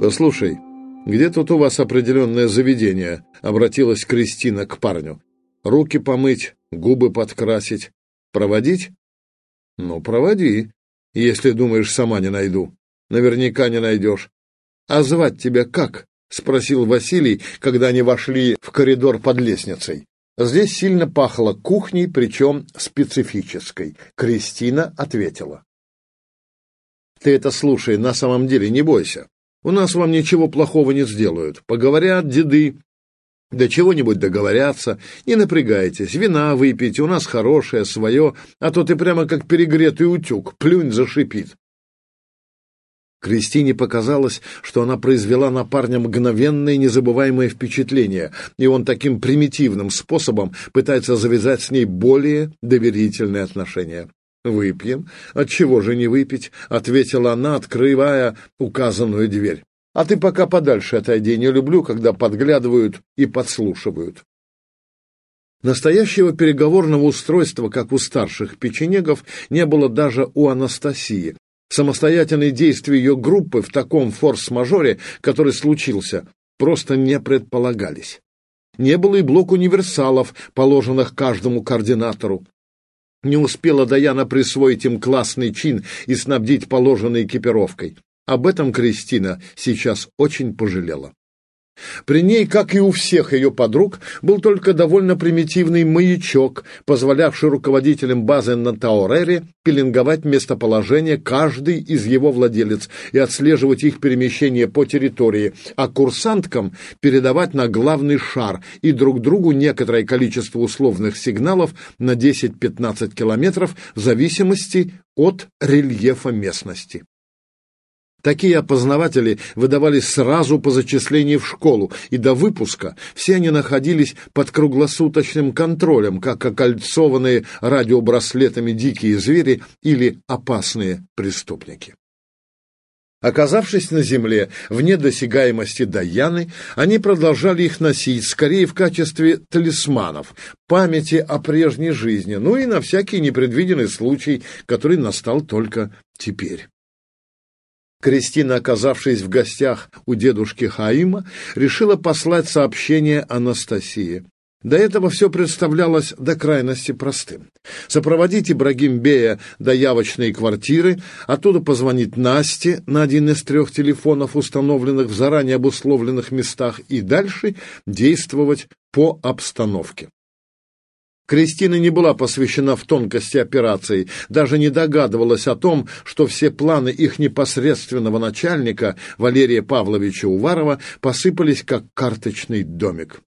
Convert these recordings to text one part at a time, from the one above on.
«Послушай, где тут у вас определенное заведение?» — обратилась Кристина к парню. «Руки помыть, губы подкрасить. Проводить?» «Ну, проводи, если думаешь, сама не найду. Наверняка не найдешь. А звать тебя как?» — спросил Василий, когда они вошли в коридор под лестницей. Здесь сильно пахло кухней, причем специфической. Кристина ответила. «Ты это слушай, на самом деле не бойся. У нас вам ничего плохого не сделают. Поговорят деды, да чего-нибудь договорятся. Не напрягайтесь, вина выпейте, у нас хорошее, свое, а то ты прямо как перегретый утюг, плюнь зашипит. Кристине показалось, что она произвела на парня мгновенное незабываемое впечатление, и он таким примитивным способом пытается завязать с ней более доверительные отношения. «Выпьем? Отчего же не выпить?» — ответила она, открывая указанную дверь. «А ты пока подальше отойди, не люблю, когда подглядывают и подслушивают». Настоящего переговорного устройства, как у старших печенегов, не было даже у Анастасии. Самостоятельные действия ее группы в таком форс-мажоре, который случился, просто не предполагались. Не было и блок универсалов, положенных каждому координатору. Не успела Даяна присвоить им классный чин и снабдить положенной экипировкой. Об этом Кристина сейчас очень пожалела. При ней, как и у всех ее подруг, был только довольно примитивный маячок, позволявший руководителям базы на Таурере пеленговать местоположение каждый из его владелец и отслеживать их перемещение по территории, а курсанткам передавать на главный шар и друг другу некоторое количество условных сигналов на 10-15 километров в зависимости от рельефа местности. Такие опознаватели выдавались сразу по зачислению в школу, и до выпуска все они находились под круглосуточным контролем, как окольцованные радиобраслетами дикие звери или опасные преступники. Оказавшись на земле, вне досягаемости Даяны, они продолжали их носить, скорее в качестве талисманов, памяти о прежней жизни, ну и на всякий непредвиденный случай, который настал только теперь. Кристина, оказавшись в гостях у дедушки Хаима, решила послать сообщение Анастасии. До этого все представлялось до крайности простым. Сопроводить Ибрагим Бея до явочной квартиры, оттуда позвонить Насте на один из трех телефонов, установленных в заранее обусловленных местах, и дальше действовать по обстановке. Кристина не была посвящена в тонкости операции, даже не догадывалась о том, что все планы их непосредственного начальника, Валерия Павловича Уварова, посыпались как карточный домик.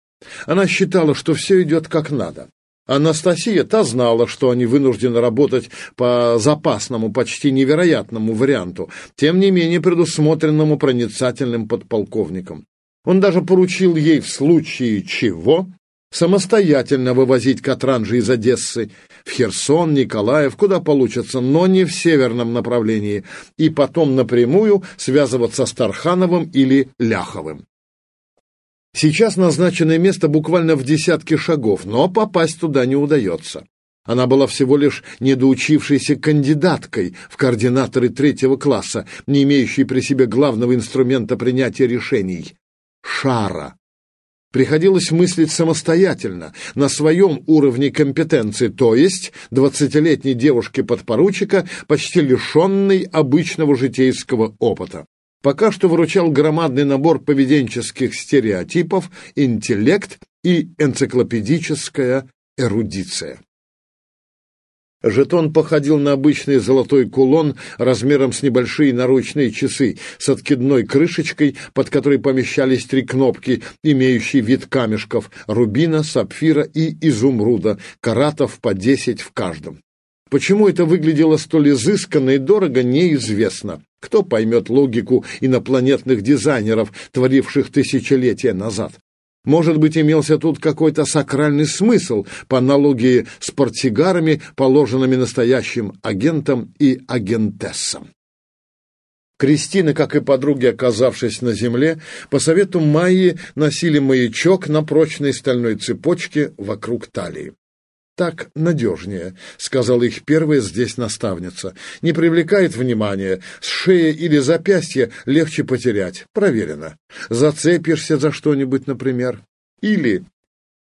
Она считала, что все идет как надо. Анастасия та знала, что они вынуждены работать по запасному, почти невероятному варианту, тем не менее предусмотренному проницательным подполковником. Он даже поручил ей в случае чего самостоятельно вывозить Катранжи из Одессы в Херсон, Николаев, куда получится, но не в северном направлении, и потом напрямую связываться с Тархановым или Ляховым. Сейчас назначенное место буквально в десятке шагов, но попасть туда не удается. Она была всего лишь недоучившейся кандидаткой в координаторы третьего класса, не имеющей при себе главного инструмента принятия решений — шара. Приходилось мыслить самостоятельно, на своем уровне компетенции, то есть двадцатилетней девушке-подпоручика, почти лишенной обычного житейского опыта. Пока что выручал громадный набор поведенческих стереотипов, интеллект и энциклопедическая эрудиция. Жетон походил на обычный золотой кулон размером с небольшие наручные часы с откидной крышечкой, под которой помещались три кнопки, имеющие вид камешков — рубина, сапфира и изумруда, каратов по десять в каждом. Почему это выглядело столь изысканно и дорого, неизвестно. Кто поймет логику инопланетных дизайнеров, творивших тысячелетия назад? Может быть, имелся тут какой-то сакральный смысл по аналогии с портсигарами, положенными настоящим агентам и агентессам. Кристина, как и подруги, оказавшись на земле, по совету Майи носили маячок на прочной стальной цепочке вокруг талии. Так надежнее», — сказала их первая здесь наставница. «Не привлекает внимания. С шеи или запястья легче потерять. Проверено. Зацепишься за что-нибудь, например. Или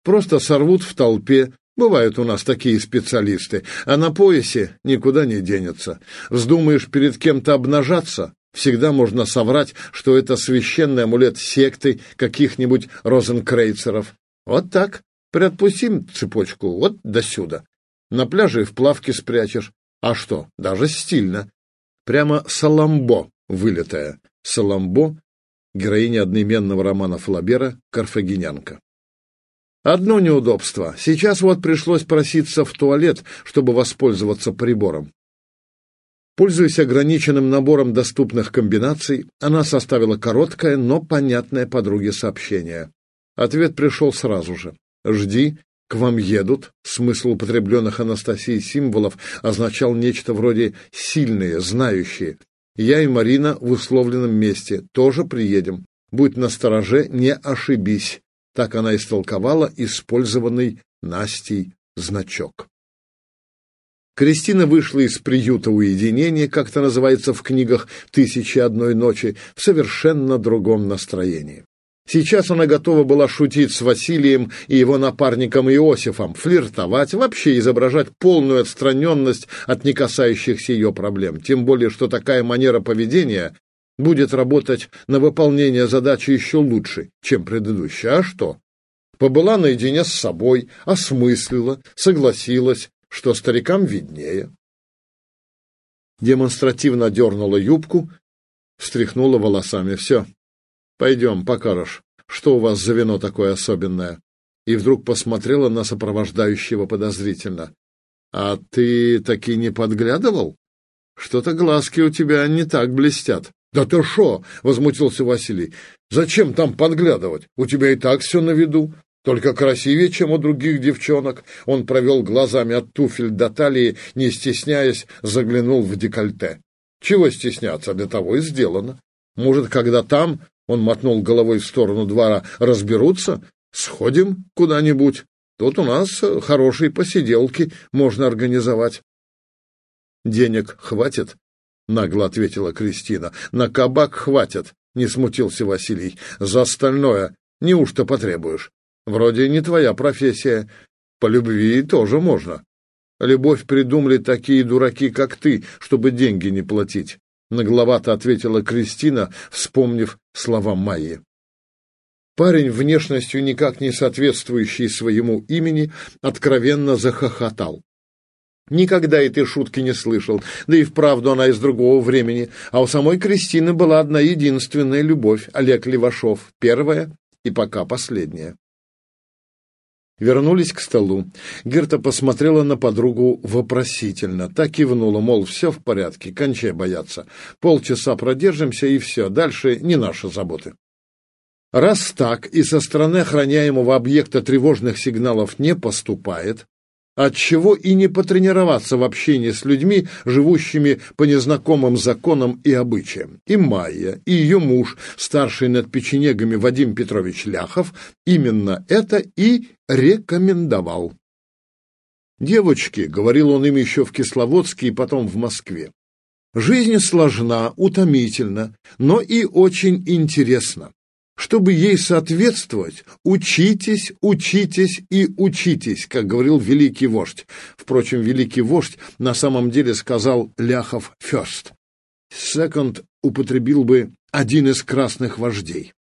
просто сорвут в толпе. Бывают у нас такие специалисты. А на поясе никуда не денется. Вздумаешь перед кем-то обнажаться, Всегда можно соврать, что это священный амулет секты каких-нибудь розенкрейцеров. Вот так. Приотпустим цепочку вот до сюда. На пляже в плавке спрячешь. А что, даже стильно. Прямо Саламбо вылетая. Саламбо — героиня одноименного романа Флабера «Карфагенянка». Одно неудобство. Сейчас вот пришлось проситься в туалет, чтобы воспользоваться прибором. Пользуясь ограниченным набором доступных комбинаций, она составила короткое, но понятное подруге сообщение. Ответ пришел сразу же. «Жди, к вам едут». Смысл употребленных Анастасией символов означал нечто вроде «сильные, знающие». «Я и Марина в условленном месте. Тоже приедем. Будь настороже, не ошибись». Так она истолковала использованный Настей значок. Кристина вышла из приюта уединения, как это называется в книгах «Тысячи одной ночи», в совершенно другом настроении. Сейчас она готова была шутить с Василием и его напарником Иосифом, флиртовать, вообще изображать полную отстраненность от не касающихся ее проблем. Тем более, что такая манера поведения будет работать на выполнение задачи еще лучше, чем предыдущая. А что? Побыла наедине с собой, осмыслила, согласилась, что старикам виднее. Демонстративно дернула юбку, встряхнула волосами. Все, пойдем, покажешь, что у вас за вино такое особенное. И вдруг посмотрела на сопровождающего подозрительно. А ты таки не подглядывал? Что-то глазки у тебя не так блестят. «Да ты шо?» — возмутился Василий. «Зачем там подглядывать? У тебя и так все на виду. Только красивее, чем у других девчонок. Он провел глазами от туфель до талии, не стесняясь, заглянул в декольте. Чего стесняться, для того и сделано. Может, когда там, он мотнул головой в сторону двора, разберутся, сходим куда-нибудь. Тут у нас хорошие посиделки можно организовать. Денег хватит? Нагло ответила Кристина. На кабак хватит, не смутился Василий. За остальное неужто потребуешь? Вроде не твоя профессия. По любви тоже можно. Любовь придумали такие дураки, как ты, чтобы деньги не платить. Нагловато ответила Кристина, вспомнив слова Майи. Парень, внешностью никак не соответствующий своему имени, откровенно захохотал. Никогда этой шутки не слышал, да и вправду она из другого времени, а у самой Кристины была одна единственная любовь — Олег Левашов, первая и пока последняя. Вернулись к столу. Герта посмотрела на подругу вопросительно. Так кивнула, мол, все в порядке, кончай бояться. Полчаса продержимся и все, дальше не наши заботы. Раз так и со стороны охраняемого объекта тревожных сигналов не поступает, Отчего и не потренироваться в общении с людьми, живущими по незнакомым законам и обычаям. И Майя, и ее муж, старший над печенегами Вадим Петрович Ляхов, именно это и рекомендовал. «Девочки», — говорил он им еще в Кисловодске и потом в Москве, — «жизнь сложна, утомительна, но и очень интересна. Чтобы ей соответствовать, учитесь, учитесь и учитесь, как говорил великий вождь. Впрочем, великий вождь на самом деле сказал Ляхов first. Second употребил бы один из красных вождей.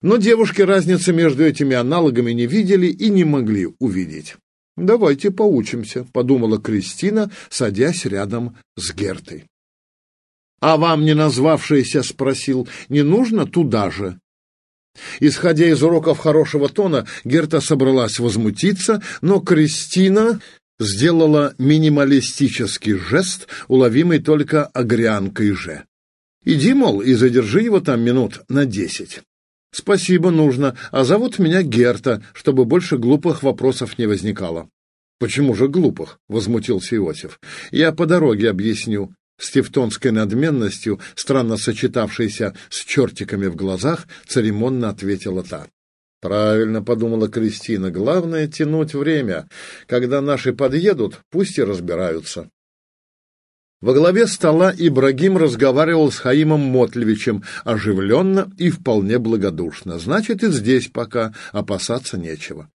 Но девушки разницы между этими аналогами не видели и не могли увидеть. «Давайте поучимся», — подумала Кристина, садясь рядом с Гертой. «А вам, не назвавшийся, спросил, не нужно туда же?» Исходя из уроков хорошего тона, Герта собралась возмутиться, но Кристина сделала минималистический жест, уловимый только огрянкой же. «Иди, мол, и задержи его там минут на десять». «Спасибо, нужно, а зовут меня Герта, чтобы больше глупых вопросов не возникало». «Почему же глупых?» — возмутился Иосиф. «Я по дороге объясню с тевтонской надменностью, странно сочетавшейся с чертиками в глазах, церемонно ответила та. Правильно подумала Кристина. Главное тянуть время. Когда наши подъедут, пусть и разбираются. Во главе стола Ибрагим разговаривал с Хаимом Мотлевичем оживленно и вполне благодушно. Значит, и здесь пока опасаться нечего.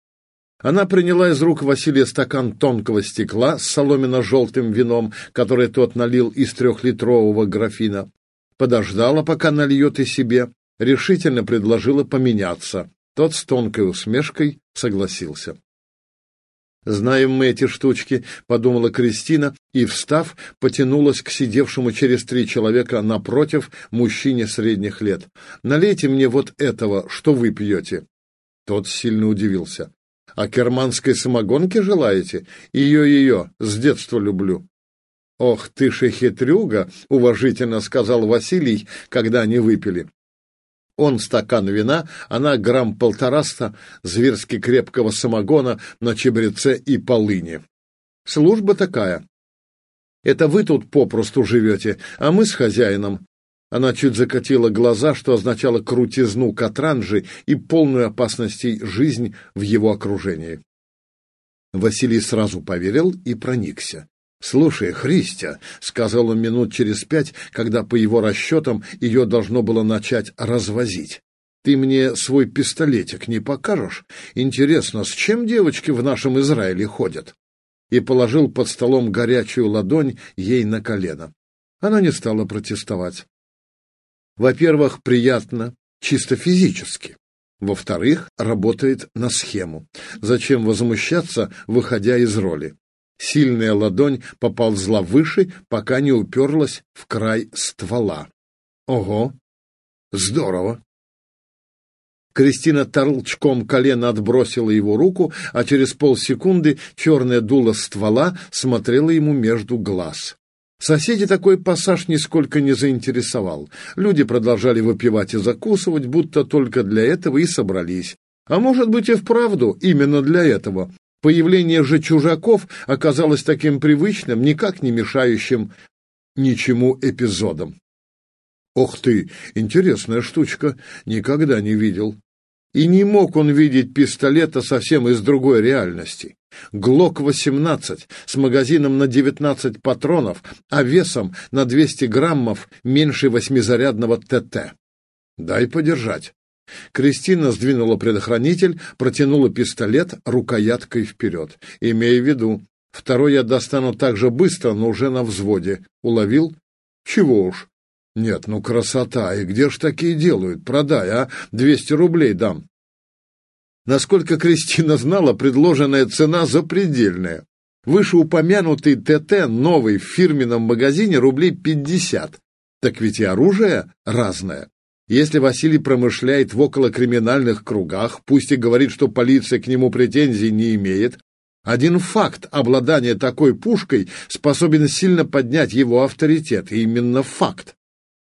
Она приняла из рук Василия стакан тонкого стекла с соломенно-желтым вином, который тот налил из трехлитрового графина. Подождала, пока нальет и себе, решительно предложила поменяться. Тот с тонкой усмешкой согласился. «Знаем мы эти штучки», — подумала Кристина и, встав, потянулась к сидевшему через три человека напротив мужчине средних лет. «Налейте мне вот этого, что вы пьете». Тот сильно удивился. «А керманской самогонки желаете? Ее-ее, с детства люблю». «Ох ты же хитрюга!» — уважительно сказал Василий, когда они выпили. Он стакан вина, она грамм полтораста зверски крепкого самогона на чебреце и полыни. Служба такая. Это вы тут попросту живете, а мы с хозяином. Она чуть закатила глаза, что означало крутизну Катранжи и полную опасностей жизнь в его окружении. Василий сразу поверил и проникся. «Слушай, Христя», — сказал он минут через пять, когда, по его расчетам, ее должно было начать развозить. «Ты мне свой пистолетик не покажешь? Интересно, с чем девочки в нашем Израиле ходят?» И положил под столом горячую ладонь ей на колено. Она не стала протестовать. Во-первых, приятно, чисто физически. Во-вторых, работает на схему. Зачем возмущаться, выходя из роли? Сильная ладонь поползла выше, пока не уперлась в край ствола. Ого! Здорово! Кристина толчком колена отбросила его руку, а через полсекунды черное дуло ствола смотрело ему между глаз. Соседи такой пассаж нисколько не заинтересовал. Люди продолжали выпивать и закусывать, будто только для этого и собрались. А может быть и вправду именно для этого, Появление же чужаков оказалось таким привычным, никак не мешающим ничему эпизодом. «Ох ты, интересная штучка, никогда не видел». И не мог он видеть пистолета совсем из другой реальности. ГЛОК-18 с магазином на 19 патронов, а весом на 200 граммов меньше восьмизарядного ТТ. «Дай подержать». Кристина сдвинула предохранитель, протянула пистолет рукояткой вперед. «Имей в виду, второй я достану так же быстро, но уже на взводе. Уловил? Чего уж. Нет, ну красота, и где ж такие делают? Продай, а? Двести рублей дам». Насколько Кристина знала, предложенная цена запредельная. Вышеупомянутый ТТ новый в фирменном магазине рублей пятьдесят. Так ведь и оружие разное. Если Василий промышляет в околокриминальных кругах, пусть и говорит, что полиция к нему претензий не имеет, один факт обладания такой пушкой способен сильно поднять его авторитет, и именно факт.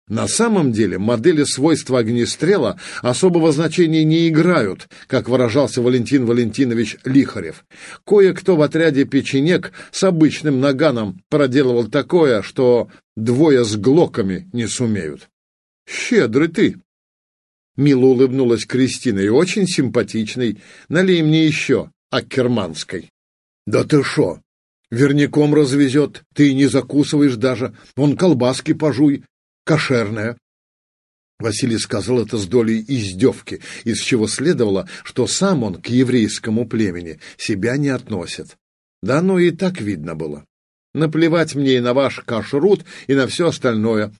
На самом деле модели свойства огнестрела особого значения не играют, как выражался Валентин Валентинович Лихарев. Кое-кто в отряде печенек с обычным наганом проделывал такое, что двое с глоками не сумеют. Щедрый ты. Мило улыбнулась Кристина и очень симпатичный. Налей мне еще аккерманской. Да ты шо? Верняком развезет, ты не закусываешь даже. Вон колбаски пожуй, кошерная. Василий сказал это с долей издевки, из чего следовало, что сам он к еврейскому племени себя не относит. Да оно и так видно было. Наплевать мне и на ваш кашрут, и на все остальное.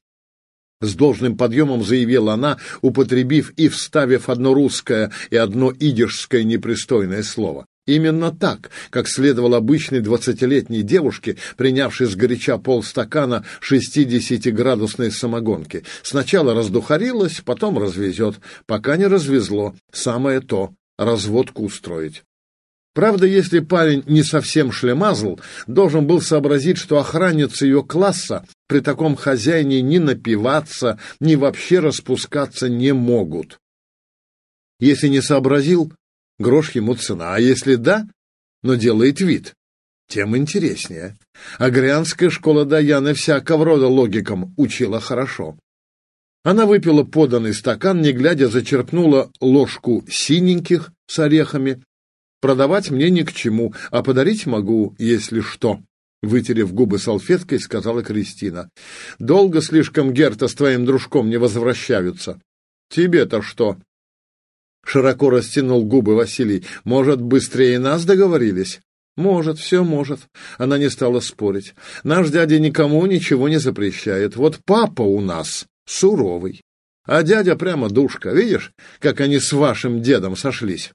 С должным подъемом заявила она, употребив и вставив одно русское и одно идишское непристойное слово. Именно так, как следовало обычной двадцатилетней девушке, принявшей сгоряча полстакана шестидесятиградусной самогонки. Сначала раздухарилась, потом развезет. Пока не развезло, самое то — разводку устроить. Правда, если парень не совсем шлемазл, должен был сообразить, что охранницы ее класса при таком хозяине ни напиваться, ни вообще распускаться не могут. Если не сообразил, грош ему цена, а если да, но делает вид, тем интереснее. Агрианская школа Даяны всякого рода логикам учила хорошо. Она выпила поданный стакан, не глядя, зачерпнула ложку синеньких с орехами. «Продавать мне ни к чему, а подарить могу, если что», — вытерев губы салфеткой, сказала Кристина. «Долго слишком Герта с твоим дружком не возвращаются». «Тебе-то что?» Широко растянул губы Василий. «Может, быстрее нас договорились?» «Может, все может». Она не стала спорить. «Наш дядя никому ничего не запрещает. Вот папа у нас суровый. А дядя прямо душка. Видишь, как они с вашим дедом сошлись?»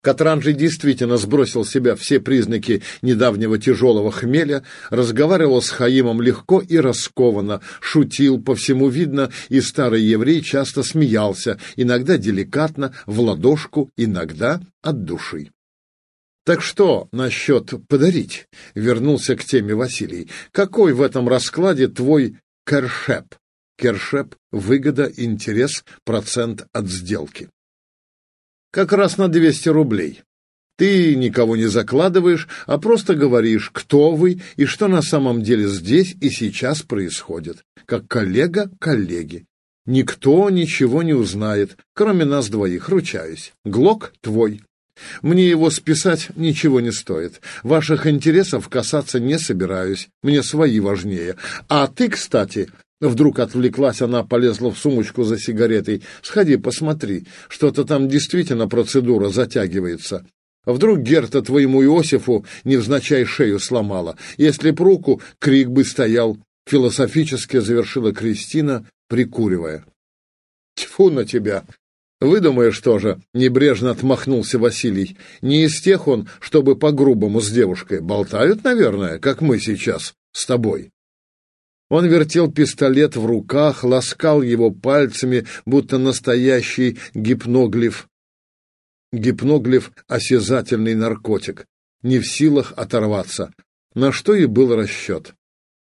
Катран же действительно сбросил с себя все признаки недавнего тяжелого хмеля, разговаривал с Хаимом легко и раскованно, шутил, по всему видно, и старый еврей часто смеялся, иногда деликатно, в ладошку, иногда от души. «Так что насчет подарить?» — вернулся к теме Василий. «Какой в этом раскладе твой кершеп?» Кершеп — выгода, интерес, процент от сделки. Как раз на 200 рублей. Ты никого не закладываешь, а просто говоришь, кто вы и что на самом деле здесь и сейчас происходит. Как коллега коллеги. Никто ничего не узнает, кроме нас двоих, ручаюсь. Глок твой. Мне его списать ничего не стоит. Ваших интересов касаться не собираюсь. Мне свои важнее. А ты, кстати, Вдруг отвлеклась она, полезла в сумочку за сигаретой. «Сходи, посмотри, что-то там действительно процедура затягивается. Вдруг Герта твоему Иосифу невзначай шею сломала. Если б руку, крик бы стоял». Философически завершила Кристина, прикуривая. «Тьфу на тебя!» «Выдумаешь тоже», — небрежно отмахнулся Василий. «Не из тех он, чтобы по-грубому с девушкой. Болтают, наверное, как мы сейчас с тобой». Он вертел пистолет в руках, ласкал его пальцами, будто настоящий гипноглиф. Гипноглиф — осязательный наркотик, не в силах оторваться. На что и был расчет.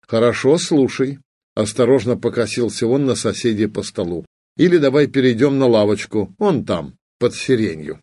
«Хорошо, слушай», — осторожно покосился он на соседей по столу. «Или давай перейдем на лавочку, он там, под сиренью».